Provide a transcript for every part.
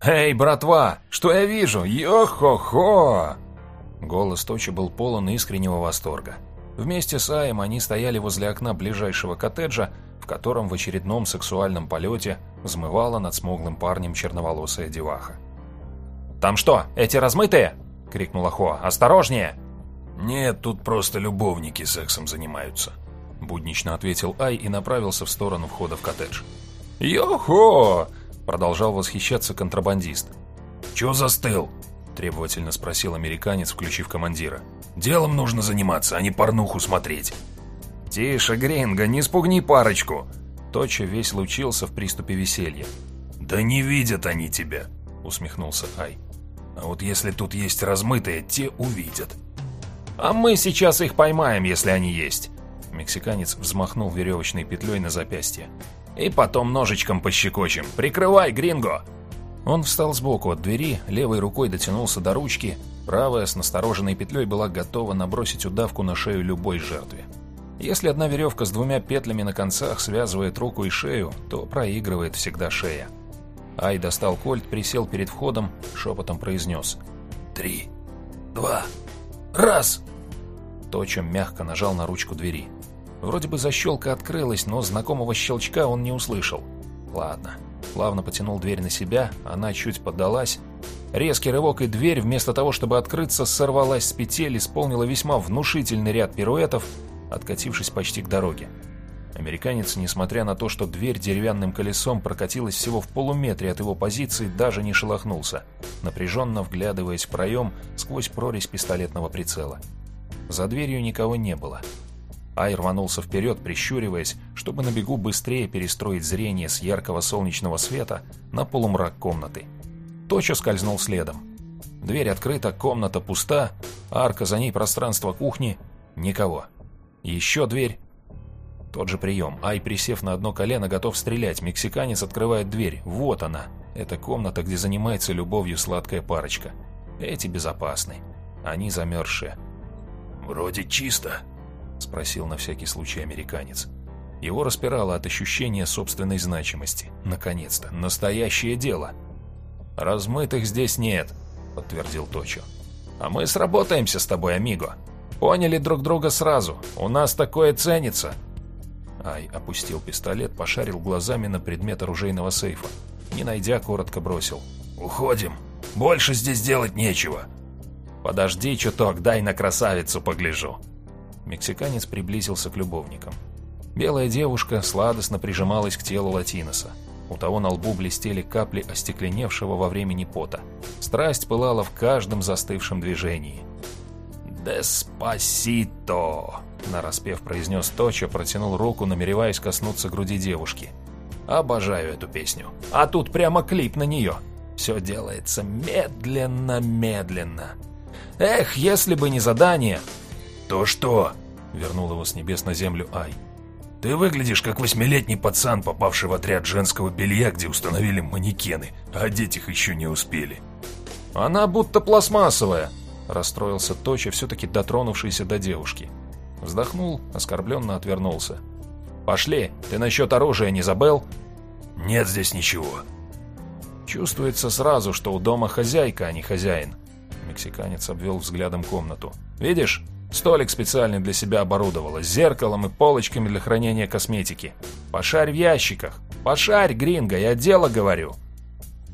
«Эй, братва, что я вижу? Йо-хо-хо!» Голос Точи был полон искреннего восторга. Вместе с Аем они стояли возле окна ближайшего коттеджа, в котором в очередном сексуальном полете взмывала над смуглым парнем черноволосая деваха. «Там что, эти размытые?» — крикнула Хо. «Осторожнее!» «Нет, тут просто любовники сексом занимаются», — буднично ответил Ай и направился в сторону входа в коттедж. «Йо-хо!» — продолжал восхищаться контрабандист. «Чё застыл?» — требовательно спросил американец, включив командира. «Делом нужно заниматься, а не порнуху смотреть». «Тише, Гринго, не спугни парочку!» Точа весь лучился в приступе веселья. «Да не видят они тебя!» — усмехнулся Ай. «А вот если тут есть размытые, те увидят». «А мы сейчас их поймаем, если они есть!» Мексиканец взмахнул веревочной петлей на запястье. «И потом ножичком пощекочем. Прикрывай, Гринго!» Он встал сбоку от двери, левой рукой дотянулся до ручки, правая с настороженной петлей была готова набросить удавку на шею любой жертве. Если одна веревка с двумя петлями на концах связывает руку и шею, то проигрывает всегда шея. Ай достал кольт, присел перед входом, шепотом произнес «Три, два, раз!» Точем мягко нажал на ручку двери. Вроде бы защелка открылась, но знакомого щелчка он не услышал. Ладно. Плавно потянул дверь на себя, она чуть поддалась. Резкий рывок, и дверь, вместо того, чтобы открыться, сорвалась с петель, исполнила весьма внушительный ряд пируэтов, откатившись почти к дороге. Американец, несмотря на то, что дверь деревянным колесом прокатилась всего в полуметре от его позиции, даже не шелохнулся, напряженно вглядываясь в проем сквозь прорезь пистолетного прицела. За дверью никого не было. Ай рванулся вперед, прищуриваясь, чтобы на бегу быстрее перестроить зрение с яркого солнечного света на полумрак комнаты. Точо скользнул следом. Дверь открыта, комната пуста, арка за ней пространство кухни — никого. Еще дверь. Тот же прием. Ай, присев на одно колено, готов стрелять. Мексиканец открывает дверь. Вот она. Это комната, где занимается любовью сладкая парочка. Эти безопасны. Они замерзшие. «Вроде чисто», — спросил на всякий случай американец. Его распирало от ощущения собственной значимости. Наконец-то. Настоящее дело. «Размытых здесь нет», — подтвердил Точо. «А мы сработаемся с тобой, амиго. Поняли друг друга сразу. У нас такое ценится. Ай опустил пистолет, пошарил глазами на предмет оружейного сейфа. Не найдя, коротко бросил. «Уходим. Больше здесь делать нечего». «Подожди чуток, дай на красавицу погляжу». Мексиканец приблизился к любовникам. Белая девушка сладостно прижималась к телу Латиноса. У того на лбу блестели капли остекленевшего во времени пота. Страсть пылала в каждом застывшем движении. «Деспасито!» — нараспев произнес Точа, протянул руку, намереваясь коснуться груди девушки. «Обожаю эту песню. А тут прямо клип на нее. Все делается медленно-медленно. Эх, если бы не задание!» «То что?» — вернул его с небес на землю Ай. «Ты выглядишь как восьмилетний пацан, попавший в отряд женского белья, где установили манекены, а одеть их еще не успели». «Она будто пластмассовая», Расстроился Точа, все-таки дотронувшийся до девушки. Вздохнул, оскорбленно отвернулся. «Пошли, ты насчет оружия не забыл?» «Нет здесь ничего». Чувствуется сразу, что у дома хозяйка, а не хозяин. Мексиканец обвел взглядом комнату. «Видишь, столик специальный для себя оборудовала, с зеркалом и полочками для хранения косметики. Пошарь в ящиках. Пошарь, гринго, я дело говорю».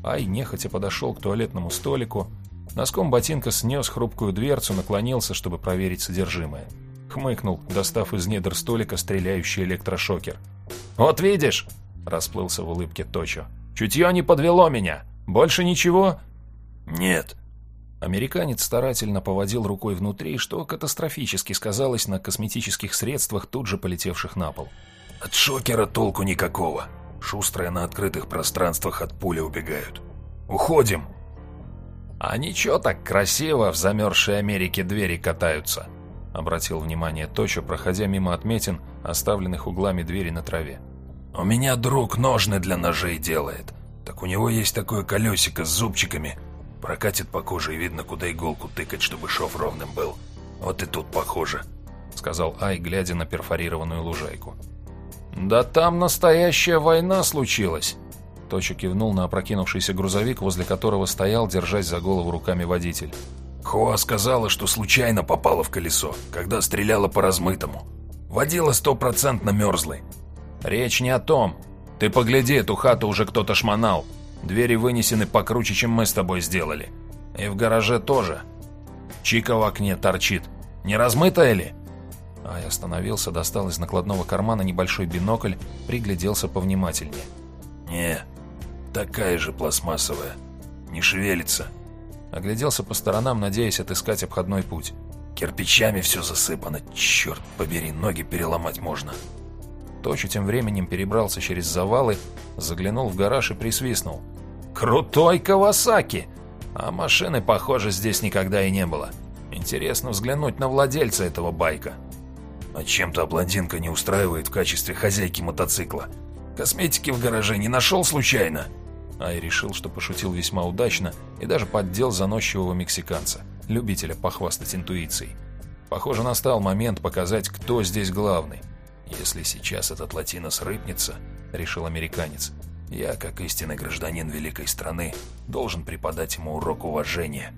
Ай нехотя подошел к туалетному столику, Носком ботинка снес хрупкую дверцу, наклонился, чтобы проверить содержимое. Хмыкнул, достав из недр столика стреляющий электрошокер. «Вот видишь!» – расплылся в улыбке Точо. «Чутье не подвело меня! Больше ничего?» «Нет». Американец старательно поводил рукой внутри, что катастрофически сказалось на косметических средствах, тут же полетевших на пол. «От шокера толку никакого. Шустрые на открытых пространствах от пули убегают. Уходим!» «А ничего так красиво в замерзшей Америке двери катаются», — обратил внимание Точо, проходя мимо отметин, оставленных углами двери на траве. «У меня друг ножны для ножей делает. Так у него есть такое колесико с зубчиками. Прокатит по коже и видно, куда иголку тыкать, чтобы шов ровным был. Вот и тут похоже», — сказал Ай, глядя на перфорированную лужайку. «Да там настоящая война случилась», Точа кивнул на опрокинувшийся грузовик, возле которого стоял, держась за голову руками водитель. Хоа сказала, что случайно попала в колесо, когда стреляла по размытому. Водила стопроцентно мерзлой. Речь не о том. Ты погляди, эту хату уже кто-то шмонал. Двери вынесены покруче, чем мы с тобой сделали. И в гараже тоже. Чика в окне торчит. Не размытая ли? Ай остановился, достал из накладного кармана небольшой бинокль, пригляделся повнимательнее. «Не, такая же пластмассовая. Не шевелится». Огляделся по сторонам, надеясь отыскать обходной путь. «Кирпичами все засыпано. Черт побери, ноги переломать можно». Точу тем временем перебрался через завалы, заглянул в гараж и присвистнул. «Крутой Кавасаки! А машины, похоже, здесь никогда и не было. Интересно взглянуть на владельца этого байка». А чем-то блондинка не устраивает в качестве хозяйки мотоцикла. Косметики в гараже не нашел случайно?» Ай решил, что пошутил весьма удачно и даже поддел заносчивого мексиканца, любителя похвастать интуицией. Похоже, настал момент показать, кто здесь главный. «Если сейчас этот латинос рыпнется», — решил американец, — «я, как истинный гражданин великой страны, должен преподать ему урок уважения».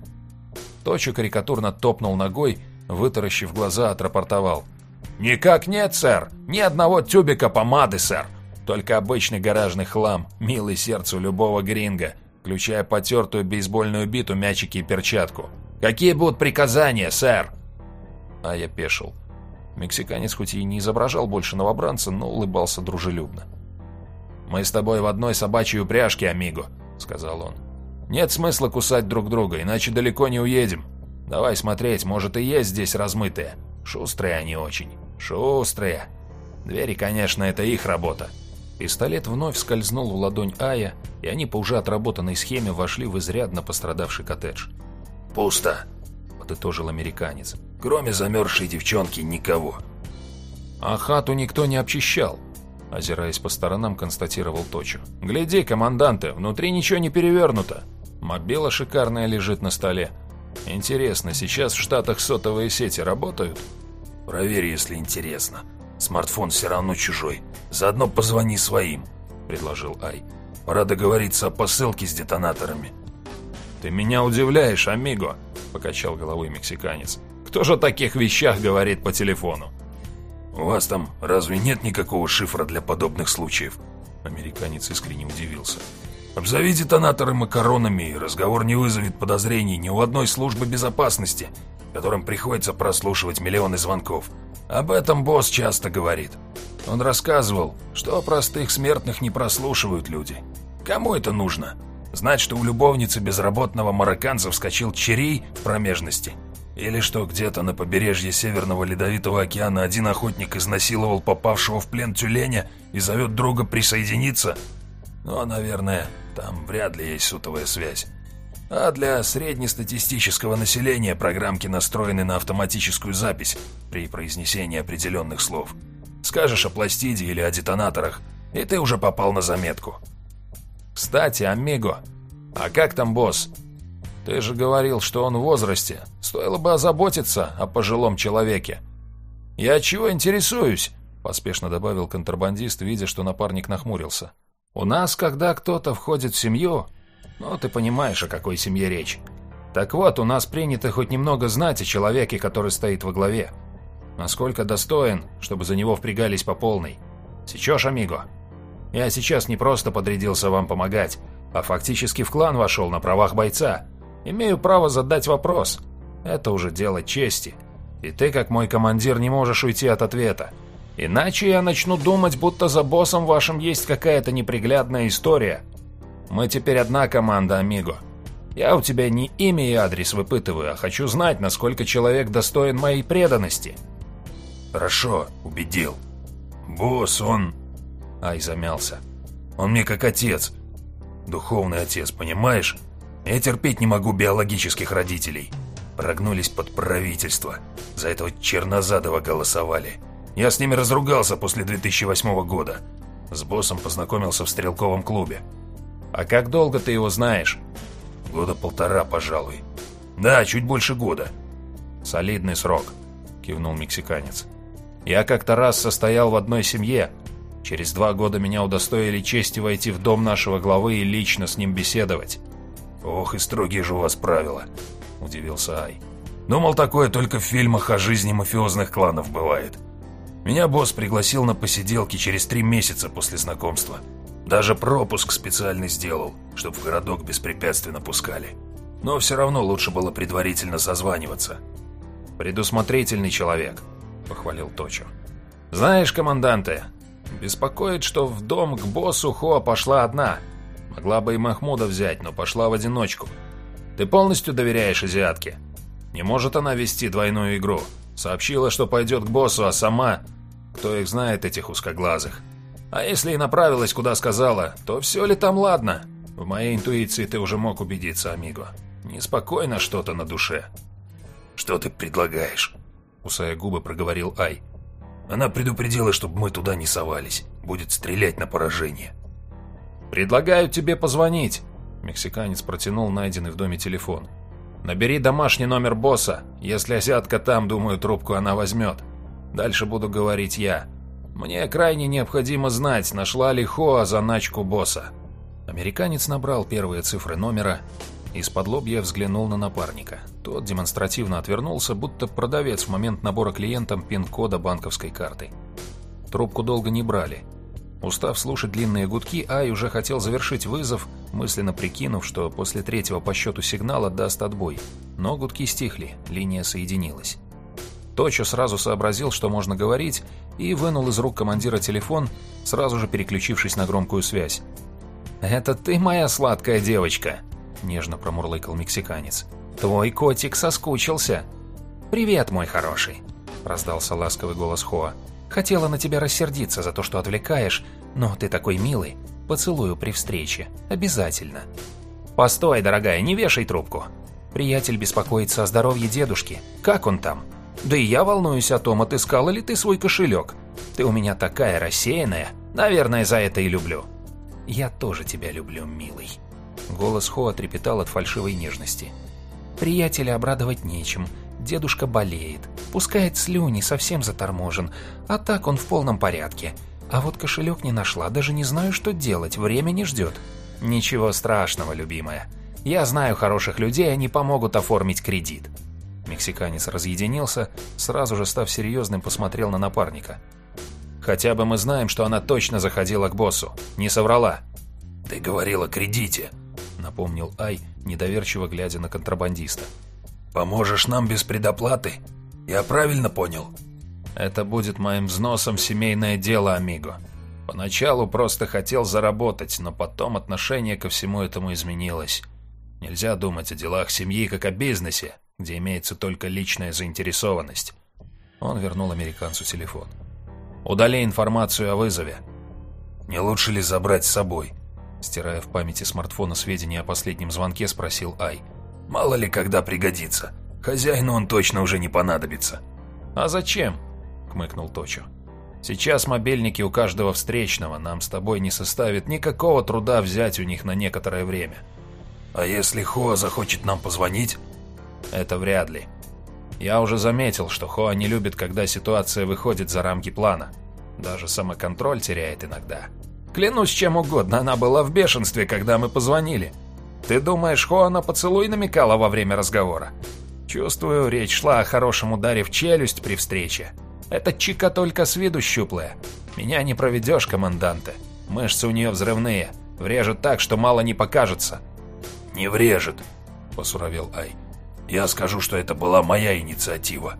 Точу карикатурно топнул ногой, вытаращив глаза, отрапортовал — «Никак нет, сэр. Ни одного тюбика помады, сэр. Только обычный гаражный хлам, милый сердцу любого гринга, включая потертую бейсбольную биту, мячики и перчатку. Какие будут приказания, сэр?» А я пешил. Мексиканец хоть и не изображал больше новобранца, но улыбался дружелюбно. «Мы с тобой в одной собачьей упряжке, амиго», — сказал он. «Нет смысла кусать друг друга, иначе далеко не уедем. Давай смотреть, может и есть здесь размытые. Шустрые они очень». Шустрые. Двери, конечно, это их работа. Пистолет вновь скользнул в ладонь Ая, и они по уже отработанной схеме вошли в изрядно пострадавший коттедж. «Пусто», — подытожил американец. «Кроме замерзшей девчонки никого». «А хату никто не обчищал», — озираясь по сторонам, констатировал Точу. «Гляди, команданты, внутри ничего не перевернуто. Мобила шикарная лежит на столе. Интересно, сейчас в Штатах сотовые сети работают?» «Проверь, если интересно. Смартфон все равно чужой. Заодно позвони своим», — предложил Ай. «Пора договориться о посылке с детонаторами». «Ты меня удивляешь, амиго», — покачал головой мексиканец. «Кто же о таких вещах говорит по телефону?» «У вас там разве нет никакого шифра для подобных случаев?» Американец искренне удивился. «Обзови детонаторы макаронами, и разговор не вызовет подозрений ни у одной службы безопасности которым приходится прослушивать миллионы звонков. Об этом босс часто говорит. Он рассказывал, что простых смертных не прослушивают люди. Кому это нужно? Знать, что у любовницы безработного марокканца вскочил черей в промежности? Или что где-то на побережье Северного Ледовитого океана один охотник изнасиловал попавшего в плен тюленя и зовет друга присоединиться? Но, наверное, там вряд ли есть сотовая связь. А для среднестатистического населения программки настроены на автоматическую запись при произнесении определенных слов. Скажешь о пластиде или о детонаторах, и ты уже попал на заметку. Кстати, Амиго, а как там босс? Ты же говорил, что он в возрасте. Стоило бы озаботиться о пожилом человеке. Я чего интересуюсь? Поспешно добавил контрабандист, видя, что напарник нахмурился. У нас, когда кто-то входит в семью, ну, ты понимаешь, о какой семье речь. Так вот, у нас принято хоть немного знать о человеке, который стоит во главе. Насколько достоин, чтобы за него впрягались по полной. Сечешь, амиго? Я сейчас не просто подрядился вам помогать, а фактически в клан вошел на правах бойца. Имею право задать вопрос. Это уже дело чести. И ты, как мой командир, не можешь уйти от ответа. Иначе я начну думать, будто за боссом вашим есть какая-то неприглядная история, мы теперь одна команда, Амиго. Я у тебя не имя и адрес выпытываю, а хочу знать, насколько человек достоин моей преданности. Хорошо, убедил. Босс, он... Ай, замялся. Он мне как отец. Духовный отец, понимаешь? Я терпеть не могу биологических родителей. Прогнулись под правительство. За этого Чернозадова голосовали. Я с ними разругался после 2008 года. С боссом познакомился в стрелковом клубе. «А как долго ты его знаешь?» «Года полтора, пожалуй». «Да, чуть больше года». «Солидный срок», — кивнул мексиканец. «Я как-то раз состоял в одной семье. Через два года меня удостоили чести войти в дом нашего главы и лично с ним беседовать. «Ох, и строгие же у вас правила», — удивился Ай. «Думал, такое только в фильмах о жизни мафиозных кланов бывает. Меня босс пригласил на посиделки через три месяца после знакомства. Даже пропуск специальный сделал, чтобы в городок беспрепятственно пускали. Но все равно лучше было предварительно созваниваться». «Предусмотрительный человек», — похвалил Точо. «Знаешь, команданты, беспокоит, что в дом к боссу Хоа пошла одна. Могла бы и Махмуда взять, но пошла в одиночку. Ты полностью доверяешь азиатке? Не может она вести двойную игру. Сообщила, что пойдет к боссу, а сама... Кто их знает, этих узкоглазых? А если и направилась, куда сказала, то все ли там ладно? В моей интуиции ты уже мог убедиться, Амиго. Неспокойно что-то на душе. «Что ты предлагаешь?» Кусая губы, проговорил Ай. «Она предупредила, чтобы мы туда не совались. Будет стрелять на поражение». «Предлагаю тебе позвонить». Мексиканец протянул найденный в доме телефон. «Набери домашний номер босса. Если азиатка там, думаю, трубку она возьмет. Дальше буду говорить я. Мне крайне необходимо знать, нашла ли Хоа заначку босса». Американец набрал первые цифры номера из-под лобья взглянул на напарника. Тот демонстративно отвернулся, будто продавец в момент набора клиентам пин-кода банковской карты. Трубку долго не брали. Устав слушать длинные гудки, Ай уже хотел завершить вызов, мысленно прикинув, что после третьего по счету сигнала даст отбой. Но гудки стихли, линия соединилась. Точо сразу сообразил, что можно говорить, и вынул из рук командира телефон, сразу же переключившись на громкую связь. «Это ты, моя сладкая девочка?» — нежно промурлыкал мексиканец. «Твой котик соскучился». «Привет, мой хороший», — раздался ласковый голос Хоа. «Хотела на тебя рассердиться за то, что отвлекаешь, но ты такой милый. Поцелую при встрече. Обязательно». «Постой, дорогая, не вешай трубку». Приятель беспокоится о здоровье дедушки. Как он там? Да и я волнуюсь о том, отыскала ли ты свой кошелек. Ты у меня такая рассеянная. Наверное, за это и люблю. Я тоже тебя люблю, милый. Голос Хоа трепетал от фальшивой нежности. «Приятеля обрадовать нечем. Дедушка болеет. Пускает слюни, совсем заторможен. А так он в полном порядке. А вот кошелек не нашла, даже не знаю, что делать. Время не ждет». «Ничего страшного, любимая. Я знаю хороших людей, они помогут оформить кредит». Мексиканец разъединился, сразу же став серьезным, посмотрел на напарника. «Хотя бы мы знаем, что она точно заходила к боссу. Не соврала». «Ты говорил о кредите», напомнил Ай, недоверчиво глядя на контрабандиста. «Поможешь нам без предоплаты? Я правильно понял?» «Это будет моим взносом семейное дело, Амиго. Поначалу просто хотел заработать, но потом отношение ко всему этому изменилось. Нельзя думать о делах семьи как о бизнесе, где имеется только личная заинтересованность». Он вернул американцу телефон. «Удали информацию о вызове». «Не лучше ли забрать с собой?» Стирая в памяти смартфона сведения о последнем звонке, спросил Ай. «Мало ли когда пригодится. Хозяину он точно уже не понадобится». «А зачем?» — хмыкнул Точо. «Сейчас мобильники у каждого встречного. Нам с тобой не составит никакого труда взять у них на некоторое время». «А если Хоа захочет нам позвонить?» «Это вряд ли. Я уже заметил, что Хоа не любит, когда ситуация выходит за рамки плана. Даже самоконтроль теряет иногда». Клянусь чем угодно, она была в бешенстве, когда мы позвонили. Ты думаешь, Хоана поцелуй намекала во время разговора? Чувствую, речь шла о хорошем ударе в челюсть при встрече. Эта чика только с виду щуплая. Меня не проведешь, команданте. Мышцы у нее взрывные. Врежет так, что мало не покажется. «Не врежет», — посуровел Ай. «Я скажу, что это была моя инициатива».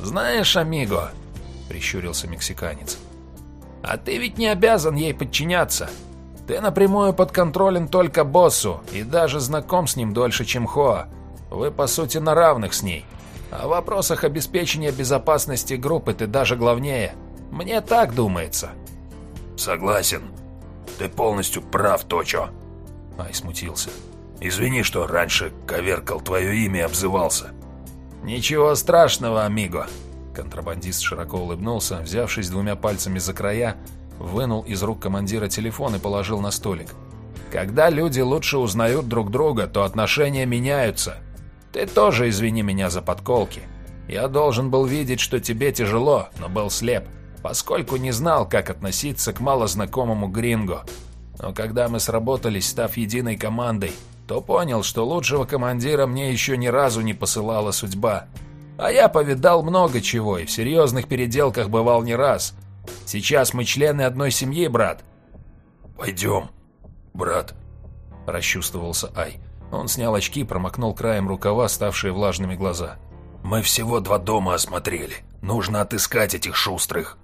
«Знаешь, Амиго», — прищурился мексиканец, — а ты ведь не обязан ей подчиняться. Ты напрямую подконтролен только боссу, и даже знаком с ним дольше, чем Хоа. Вы, по сути, на равных с ней. В вопросах обеспечения безопасности группы ты даже главнее. Мне так думается. Согласен. Ты полностью прав, Точо. Ай смутился. Извини, что раньше коверкал твое имя и обзывался. Ничего страшного, амиго. Контрабандист широко улыбнулся, взявшись двумя пальцами за края, вынул из рук командира телефон и положил на столик. «Когда люди лучше узнают друг друга, то отношения меняются. Ты тоже извини меня за подколки. Я должен был видеть, что тебе тяжело, но был слеп. поскольку не знал, как относиться к малознакомому гринго. Но когда мы сработались, став единой командой, то понял, что лучшего командира мне еще ни разу не посылала судьба. А я повидал много чего и в серьезных переделках бывал не раз. Сейчас мы члены одной семьи, брат. «Пойдем, брат», – расчувствовался Ай. Он снял очки, промокнул краем рукава, ставшие влажными глаза. «Мы всего два дома осмотрели. Нужно отыскать этих шустрых».